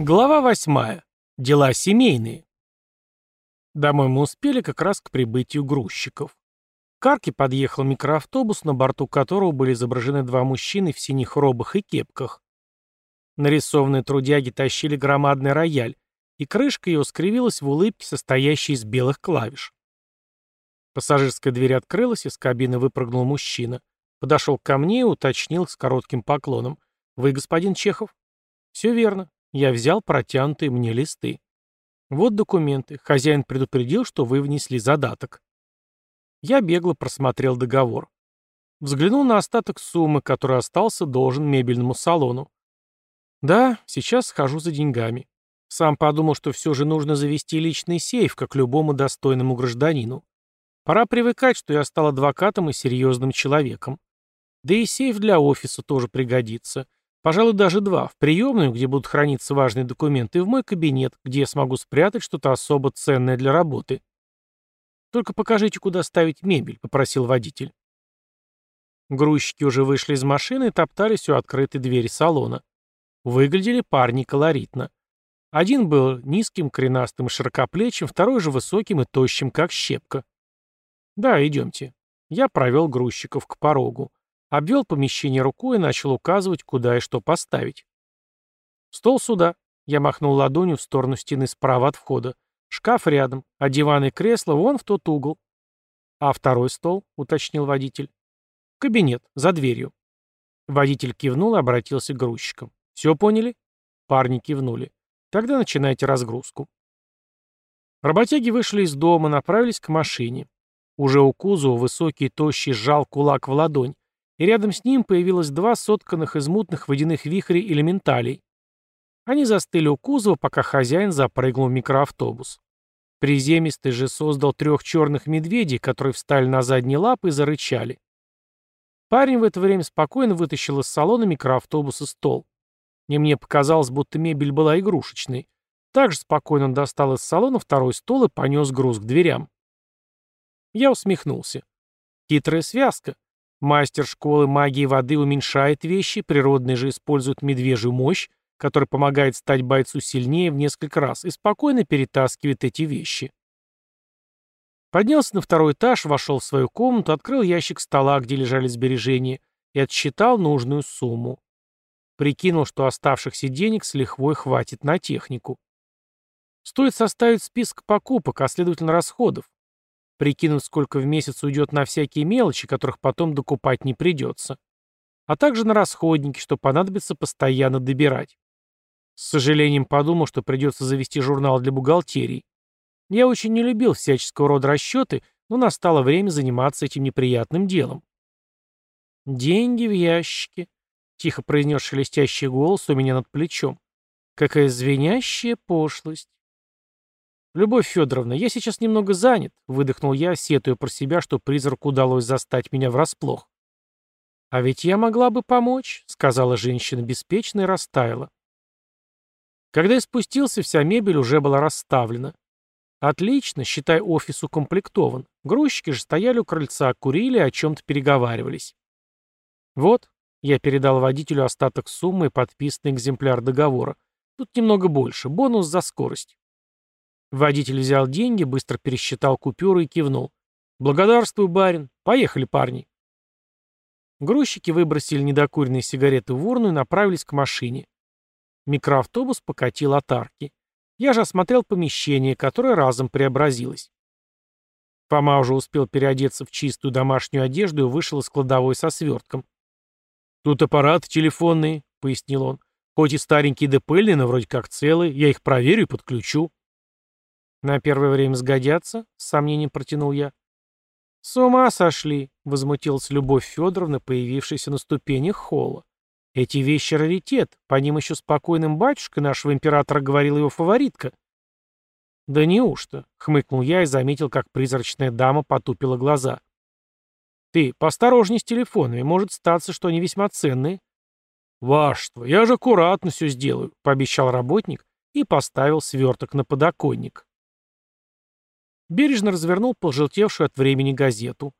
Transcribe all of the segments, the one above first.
Глава восьмая. Дела семейные. Домой мы успели как раз к прибытию грузчиков. К арке подъехал микроавтобус, на борту которого были изображены два мужчины в синих робах и кепках. Нарисованные трудяги тащили громадный рояль, и крышка его скривилась в улыбке, состоящей из белых клавиш. Пассажирская дверь открылась, из кабины выпрыгнул мужчина. Подошел ко мне и уточнил с коротким поклоном. «Вы господин Чехов?» «Все верно. Я взял протянутые мне листы. Вот документы. Хозяин предупредил, что вы внесли задаток. Я бегло просмотрел договор. Взглянул на остаток суммы, который остался должен мебельному салону. Да, сейчас схожу за деньгами. Сам подумал, что все же нужно завести личный сейф, как любому достойному гражданину. Пора привыкать, что я стал адвокатом и серьезным человеком. Да и сейф для офиса тоже пригодится. Пожалуй, даже два. В приемную, где будут храниться важные документы, и в мой кабинет, где я смогу спрятать что-то особо ценное для работы. «Только покажите, куда ставить мебель», — попросил водитель. Грузчики уже вышли из машины и топтались у открытой двери салона. Выглядели парни колоритно. Один был низким, коренастым и широкоплечим, второй же высоким и тощим, как щепка. «Да, идемте». Я провел грузчиков к порогу. Обвел помещение рукой и начал указывать, куда и что поставить. «Стол сюда», — я махнул ладонью в сторону стены справа от входа. «Шкаф рядом, а диван и кресло вон в тот угол». «А второй стол?» — уточнил водитель. «Кабинет, за дверью». Водитель кивнул и обратился к грузчикам. «Все поняли?» Парни кивнули. «Тогда начинайте разгрузку». Работяги вышли из дома, направились к машине. Уже у кузова высокий тощий сжал кулак в ладонь, и рядом с ним появилось два сотканных из мутных водяных вихрей элементалей. Они застыли у кузова, пока хозяин запрыгнул в микроавтобус. Приземистый же создал трех черных медведей, которые встали на задние лапы и зарычали. Парень в это время спокойно вытащил из салона микроавтобуса стол. И мне показалось, будто мебель была игрушечной. Также спокойно он достал из салона второй стол и понес груз к дверям. Я усмехнулся. Хитрая связка. Мастер школы магии воды уменьшает вещи, природный же использует медвежью мощь, которая помогает стать бойцу сильнее в несколько раз и спокойно перетаскивает эти вещи. Поднялся на второй этаж, вошел в свою комнату, открыл ящик стола, где лежали сбережения, и отсчитал нужную сумму. Прикинул, что оставшихся денег с лихвой хватит на технику. Стоит составить список покупок, а следовательно расходов прикинув, сколько в месяц уйдет на всякие мелочи, которых потом докупать не придется. А также на расходники, что понадобится постоянно добирать. С сожалением подумал, что придется завести журнал для бухгалтерии. Я очень не любил всяческого рода расчеты, но настало время заниматься этим неприятным делом. «Деньги в ящике», — тихо произнес шелестящий голос у меня над плечом. «Какая звенящая пошлость». «Любовь Федоровна, я сейчас немного занят», — выдохнул я, сетуя про себя, что призраку удалось застать меня врасплох. «А ведь я могла бы помочь», — сказала женщина беспечно и растаяла. Когда я спустился, вся мебель уже была расставлена. Отлично, считай, офис укомплектован. Грузчики же стояли у крыльца, курили и о чем-то переговаривались. Вот, я передал водителю остаток суммы и подписанный экземпляр договора. Тут немного больше, бонус за скорость. Водитель взял деньги, быстро пересчитал купюры и кивнул. «Благодарствую, барин. Поехали, парни». Грузчики выбросили недокуренные сигареты в урну и направились к машине. Микроавтобус покатил от арки. Я же осмотрел помещение, которое разом преобразилось. Фома уже успел переодеться в чистую домашнюю одежду и вышел из кладовой со свертком. «Тут аппараты телефонные», — пояснил он. «Хоть и старенькие да пыльные, но вроде как целые. Я их проверю и подключу». «На первое время сгодятся?» — с сомнением протянул я. «С ума сошли!» — возмутилась Любовь Федоровна, появившаяся на ступенях холла. «Эти вещи — раритет, по ним еще спокойным батюшкой нашего императора говорила его фаворитка». «Да неужто?» — хмыкнул я и заметил, как призрачная дама потупила глаза. «Ты поосторожней с телефонами, может статься, что они весьма ценные». «Вашество, я же аккуратно все сделаю», — пообещал работник и поставил сверток на подоконник. Бережно развернул пожелтевшую от времени газету.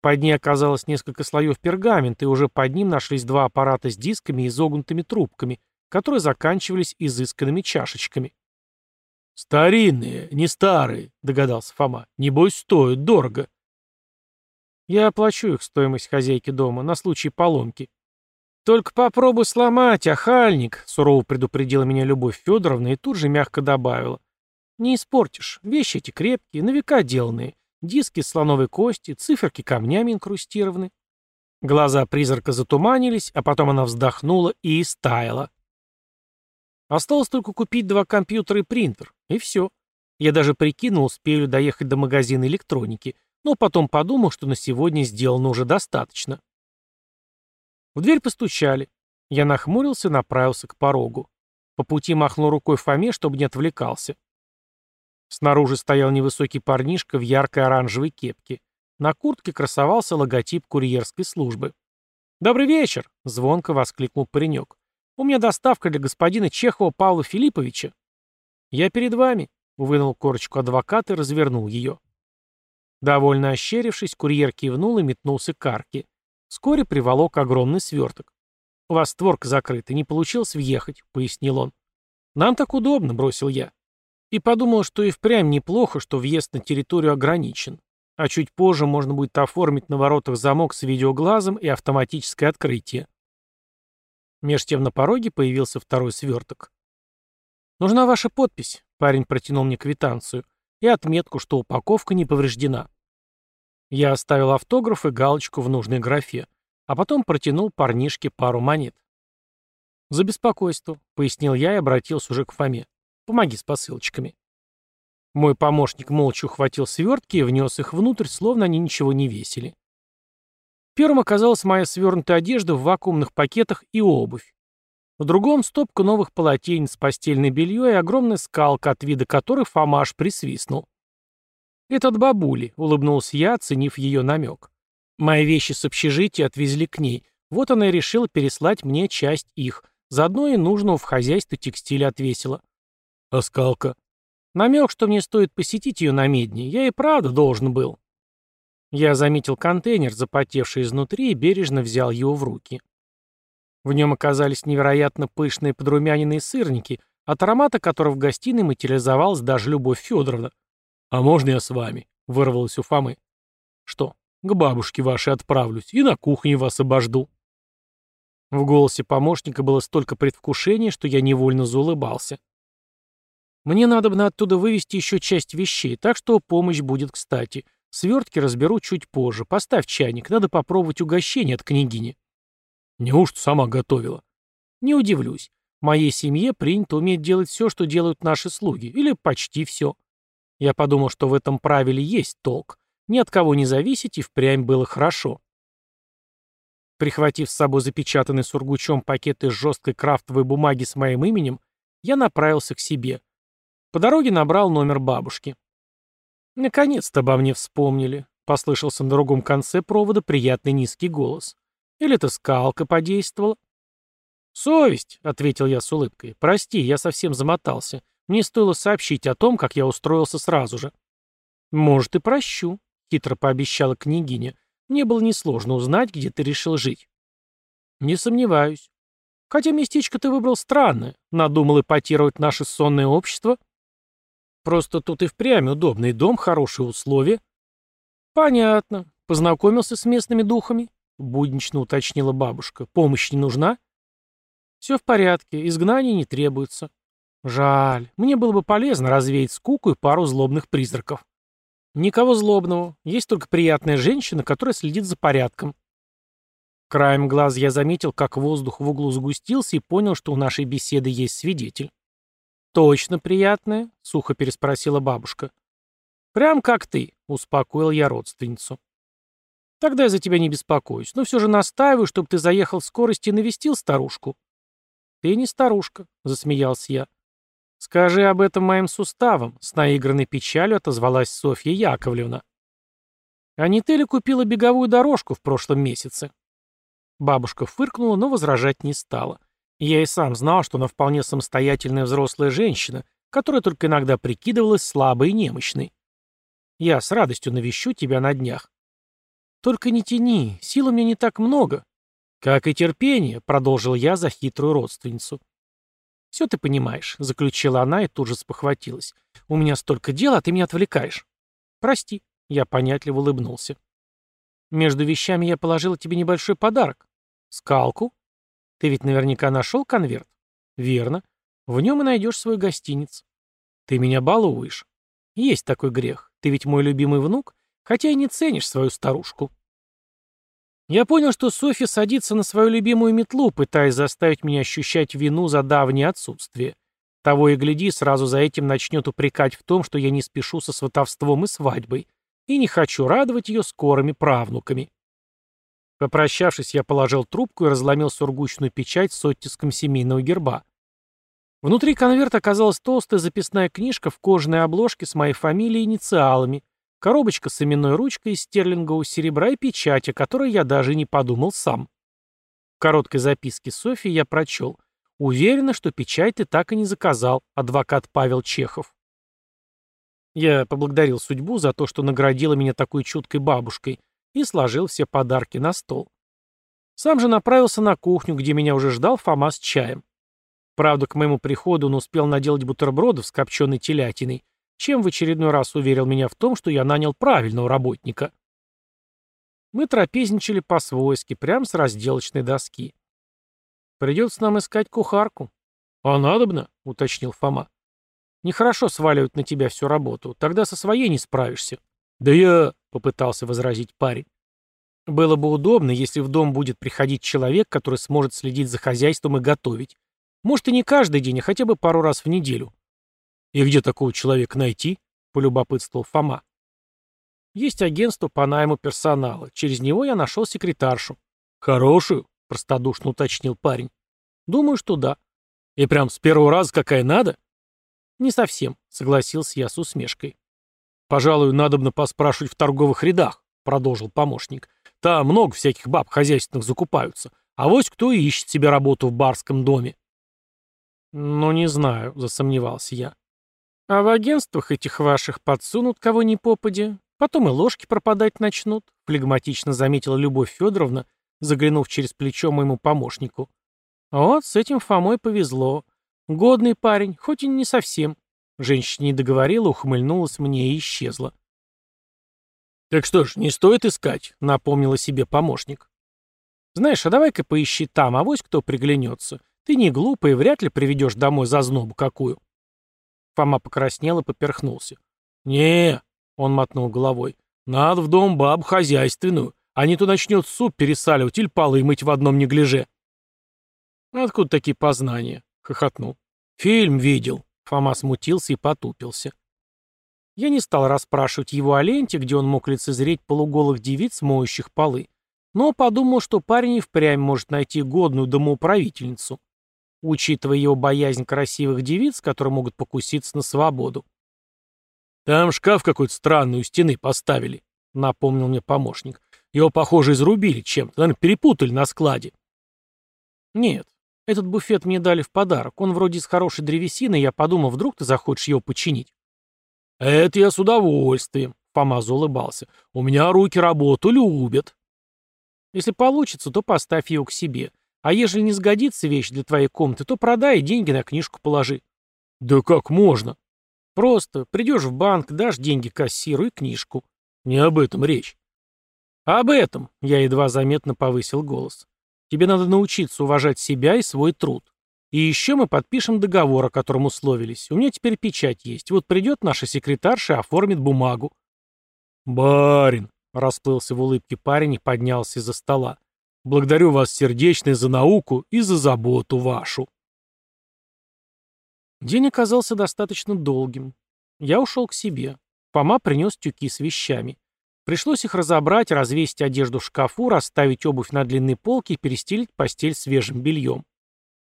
Под ней оказалось несколько слоев пергамента, и уже под ним нашлись два аппарата с дисками и изогнутыми трубками, которые заканчивались изысканными чашечками. «Старинные, не старые», — догадался Фома. «Небось, стоят дорого». «Я оплачу их стоимость хозяйки дома на случай поломки». «Только попробуй сломать, охальник», — сурово предупредила меня Любовь Федоровна и тут же мягко добавила. «Не испортишь. Вещи эти крепкие, на века деланные. Диски слоновой кости, циферки камнями инкрустированы». Глаза призрака затуманились, а потом она вздохнула и истаяла. Осталось только купить два компьютера и принтер, и все. Я даже прикинул, успею доехать до магазина электроники, но потом подумал, что на сегодня сделано уже достаточно. В дверь постучали. Я нахмурился и направился к порогу. По пути махнул рукой Фоме, чтобы не отвлекался. Снаружи стоял невысокий парнишка в яркой оранжевой кепке. На куртке красовался логотип курьерской службы. «Добрый вечер!» — звонко воскликнул паренек. «У меня доставка для господина Чехова Павла Филипповича». «Я перед вами», — вынул корочку адвоката и развернул ее. Довольно ощерившись, курьер кивнул и метнулся к арке. Вскоре приволок огромный сверток. «У вас створка закрыта, не получилось въехать», — пояснил он. «Нам так удобно», — бросил я. И подумал, что и впрямь неплохо, что въезд на территорию ограничен а чуть позже можно будет оформить на воротах замок с видеоглазом и автоматическое открытие. Меж тем на пороге появился второй сверток. «Нужна ваша подпись», — парень протянул мне квитанцию, и отметку, что упаковка не повреждена. Я оставил автограф и галочку в нужной графе, а потом протянул парнишке пару монет. «За беспокойство», — пояснил я и обратился уже к Фоме. «Помоги с посылочками». Мой помощник молча ухватил свертки и внес их внутрь, словно они ничего не весили. Первым оказалась моя свернутая одежда в вакуумных пакетах и обувь. В другом — стопка новых полотенец, постельное белье и огромная скалка, от вида которой Фомаш присвистнул. «Этот бабули», — улыбнулся я, оценив ее намек. Мои вещи с общежития отвезли к ней. Вот она и решила переслать мне часть их. Заодно и нужного в хозяйстве текстиля отвесила. «А скалка?» Намек, что мне стоит посетить ее на медне, я и правда должен был. Я заметил контейнер, запотевший изнутри, и бережно взял его в руки. В нем оказались невероятно пышные подрумяненные сырники, от аромата которых в гостиной материализовалась даже Любовь Федоровна. «А можно я с вами?» — вырвалось у Фомы. «Что, к бабушке вашей отправлюсь и на кухне вас обожду». В голосе помощника было столько предвкушения, что я невольно заулыбался. Мне надо бы оттуда вывести еще часть вещей, так что помощь будет кстати. Свертки разберу чуть позже. Поставь чайник, надо попробовать угощение от княгини. Неужто сама готовила? Не удивлюсь. В моей семье принято уметь делать все, что делают наши слуги, или почти все. Я подумал, что в этом правиле есть толк. Ни от кого не зависеть и впрямь было хорошо. Прихватив с собой запечатанный сургучом пакет из жесткой крафтовой бумаги с моим именем, я направился к себе. По дороге набрал номер бабушки. «Наконец-то обо мне вспомнили», — послышался на другом конце провода приятный низкий голос. «Или это скалка подействовала?» «Совесть», — ответил я с улыбкой. «Прости, я совсем замотался. Мне стоило сообщить о том, как я устроился сразу же». «Может, и прощу», — хитро пообещала княгиня. «Мне было несложно узнать, где ты решил жить». «Не сомневаюсь. Хотя местечко ты выбрал странное. Надумал эпатировать наше сонное общество?» Просто тут и впрямь удобный дом, хорошие условия. Понятно. Познакомился с местными духами? Буднично уточнила бабушка. Помощь не нужна? Все в порядке, изгнание не требуется. Жаль. Мне было бы полезно развеять скуку и пару злобных призраков. Никого злобного. Есть только приятная женщина, которая следит за порядком. Краем глаз я заметил, как воздух в углу сгустился и понял, что у нашей беседы есть свидетель. «Точно приятная?» — сухо переспросила бабушка. «Прям как ты», — успокоил я родственницу. «Тогда я за тебя не беспокоюсь, но все же настаиваю, чтобы ты заехал в скорости и навестил старушку». «Ты не старушка», — засмеялся я. «Скажи об этом моим суставам», — с наигранной печалью отозвалась Софья Яковлевна. «А не ты ли купила беговую дорожку в прошлом месяце?» Бабушка фыркнула, но возражать не стала. Я и сам знал, что она вполне самостоятельная взрослая женщина, которая только иногда прикидывалась слабой и немощной. Я с радостью навещу тебя на днях. Только не тяни, сил у меня не так много. Как и терпение, продолжил я за хитрую родственницу. «Все ты понимаешь», — заключила она и тут же спохватилась. «У меня столько дел, а ты меня отвлекаешь». «Прости», — я понятливо улыбнулся. «Между вещами я положила тебе небольшой подарок. Скалку? Ты ведь наверняка нашел конверт?» «Верно. В нем и найдешь свой гостиниц». «Ты меня балуешь». «Есть такой грех. Ты ведь мой любимый внук, хотя и не ценишь свою старушку». Я понял, что Софья садится на свою любимую метлу, пытаясь заставить меня ощущать вину за давнее отсутствие. Того и гляди, сразу за этим начнет упрекать в том, что я не спешу со сватовством и свадьбой, и не хочу радовать ее скорыми правнуками. Попрощавшись, я положил трубку и разломил сургучную печать с оттиском семейного герба. Внутри конверта оказалась толстая записная книжка в кожаной обложке с моей фамилией и инициалами, Коробочка с именной ручкой из стерлингового серебра и печать, о которой я даже не подумал сам. В короткой записке Софьи я прочел. Уверена, что печать ты так и не заказал, адвокат Павел Чехов. Я поблагодарил судьбу за то, что наградила меня такой чуткой бабушкой, и сложил все подарки на стол. Сам же направился на кухню, где меня уже ждал Фома с чаем. Правда, к моему приходу он успел наделать бутербродов с копченой телятиной, чем в очередной раз уверил меня в том, что я нанял правильного работника. Мы трапезничали по-свойски, прямо с разделочной доски. «Придется нам искать кухарку». «А надобно?» — уточнил Фома. «Нехорошо сваливать на тебя всю работу, тогда со своей не справишься». «Да я...» — попытался возразить парень. «Было бы удобно, если в дом будет приходить человек, который сможет следить за хозяйством и готовить. Может, и не каждый день, а хотя бы пару раз в неделю. «И где такого человека найти?» — полюбопытствовал Фома. «Есть агентство по найму персонала. Через него я нашел секретаршу». «Хорошую?» — простодушно уточнил парень. «Думаю, что да». «И прям с первого раза какая надо?» «Не совсем», — согласился я с усмешкой. «Пожалуй, надобно поспрашивать в торговых рядах», — продолжил помощник. «Там много всяких баб хозяйственных закупаются. А вось кто и ищет себе работу в барском доме». «Ну, не знаю», — засомневался я. А в агентствах этих ваших подсунут кого ни попадя. Потом и ложки пропадать начнут, флегматично заметила Любовь Федоровна, заглянув через плечо моему помощнику. Вот, с этим Фомой повезло. Годный парень, хоть и не совсем. Женщина не договорила, ухмыльнулась мне и исчезла. «Так что ж, не стоит искать», — напомнила себе помощник. «Знаешь, а давай-ка поищи там, а вось кто приглянется. Ты не глупый, вряд ли приведешь домой зазнобу какую». Фома покраснел и поперхнулся. не он мотнул головой. «Надо в дом бабу хозяйственную, а не то начнет суп пересаливать или полы мыть в одном неглиже». «Откуда такие познания?» — хохотнул. «Фильм видел». Фома смутился и потупился. Я не стал расспрашивать его о ленте, где он мог лицезреть полуголых девиц, моющих полы, но подумал, что парень и впрямь может найти годную домоуправительницу учитывая его боязнь красивых девиц, которые могут покуситься на свободу. «Там шкаф какой-то странный у стены поставили», — напомнил мне помощник. «Его, похоже, изрубили чем-то, наверное, перепутали на складе». «Нет, этот буфет мне дали в подарок. Он вроде из хорошей древесины, я подумал, вдруг ты захочешь его починить». «Это я с удовольствием», — Фомаза улыбался. «У меня руки работу любят». «Если получится, то поставь его к себе. А ежели не сгодится вещь для твоей комнаты, то продай и деньги на книжку положи. Да как можно? Просто придешь в банк, дашь деньги кассиру и книжку. Не об этом речь. об этом, я едва заметно повысил голос. Тебе надо научиться уважать себя и свой труд. И еще мы подпишем договор, о котором условились. У меня теперь печать есть. Вот придет наша секретарша и оформит бумагу. Барин, расплылся в улыбке парень и поднялся из-за стола. Благодарю вас сердечно за науку и за заботу вашу. День оказался достаточно долгим. Я ушел к себе. Фома принес тюки с вещами. Пришлось их разобрать, развесить одежду в шкафу, расставить обувь на длинной полке и перестелить постель свежим бельем.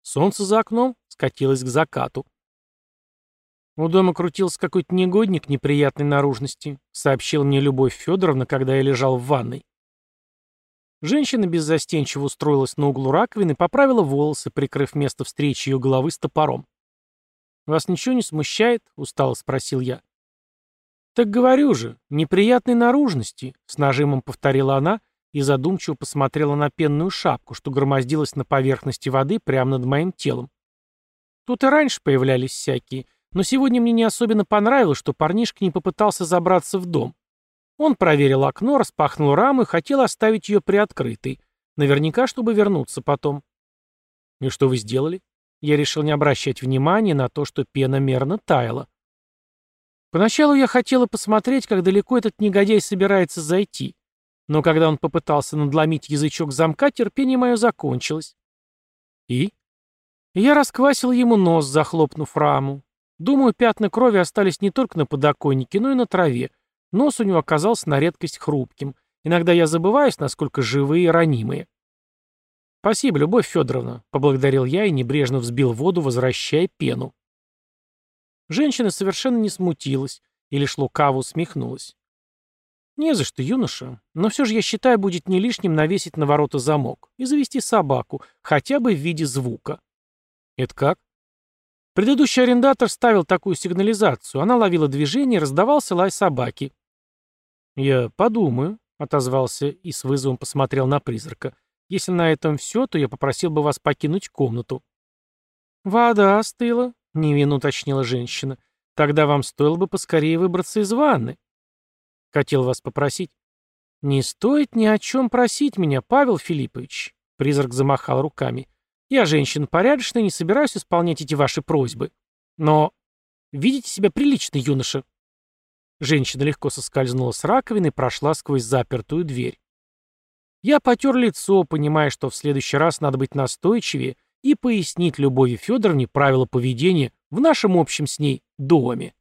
Солнце за окном скатилось к закату. У дома крутился какой-то негодник неприятной наружности, сообщил мне Любовь Федоровна, когда я лежал в ванной. Женщина беззастенчиво устроилась на углу раковины поправила волосы, прикрыв место встречи ее головы с топором. «Вас ничего не смущает?» — устало спросил я. «Так говорю же, неприятной наружности», — с нажимом повторила она и задумчиво посмотрела на пенную шапку, что громоздилась на поверхности воды прямо над моим телом. Тут и раньше появлялись всякие, но сегодня мне не особенно понравилось, что парнишка не попытался забраться в дом. Он проверил окно, распахнул раму и хотел оставить ее приоткрытой. Наверняка, чтобы вернуться потом. И что вы сделали? Я решил не обращать внимания на то, что пена мерно таяла. Поначалу я хотела посмотреть, как далеко этот негодяй собирается зайти. Но когда он попытался надломить язычок замка, терпение мое закончилось. И? Я расквасил ему нос, захлопнув раму. Думаю, пятна крови остались не только на подоконнике, но и на траве. Нос у него оказался на редкость хрупким. Иногда я забываюсь, насколько живые и ранимые. «Спасибо, Любовь Федоровна», — поблагодарил я и небрежно взбил воду, возвращая пену. Женщина совершенно не смутилась и лишь лукаво усмехнулась. «Не за что, юноша, но все же я считаю, будет не лишним навесить на ворота замок и завести собаку, хотя бы в виде звука». «Это как?» Предыдущий арендатор ставил такую сигнализацию, она ловила движение раздавался лай собаки. «Я подумаю», — отозвался и с вызовом посмотрел на призрака. Если на этом все, то я попросил бы вас покинуть комнату». «Вода остыла», — невинно уточнила женщина. «Тогда вам стоило бы поскорее выбраться из ванны». «Хотел вас попросить». «Не стоит ни о чем просить меня, Павел Филиппович», — призрак замахал руками. «Я женщина порядочная, не собираюсь исполнять эти ваши просьбы. Но видите себя прилично, юноша». Женщина легко соскользнула с раковины и прошла сквозь запертую дверь. Я потер лицо, понимая, что в следующий раз надо быть настойчивее и пояснить Любови Федоровне правила поведения в нашем общем с ней доме.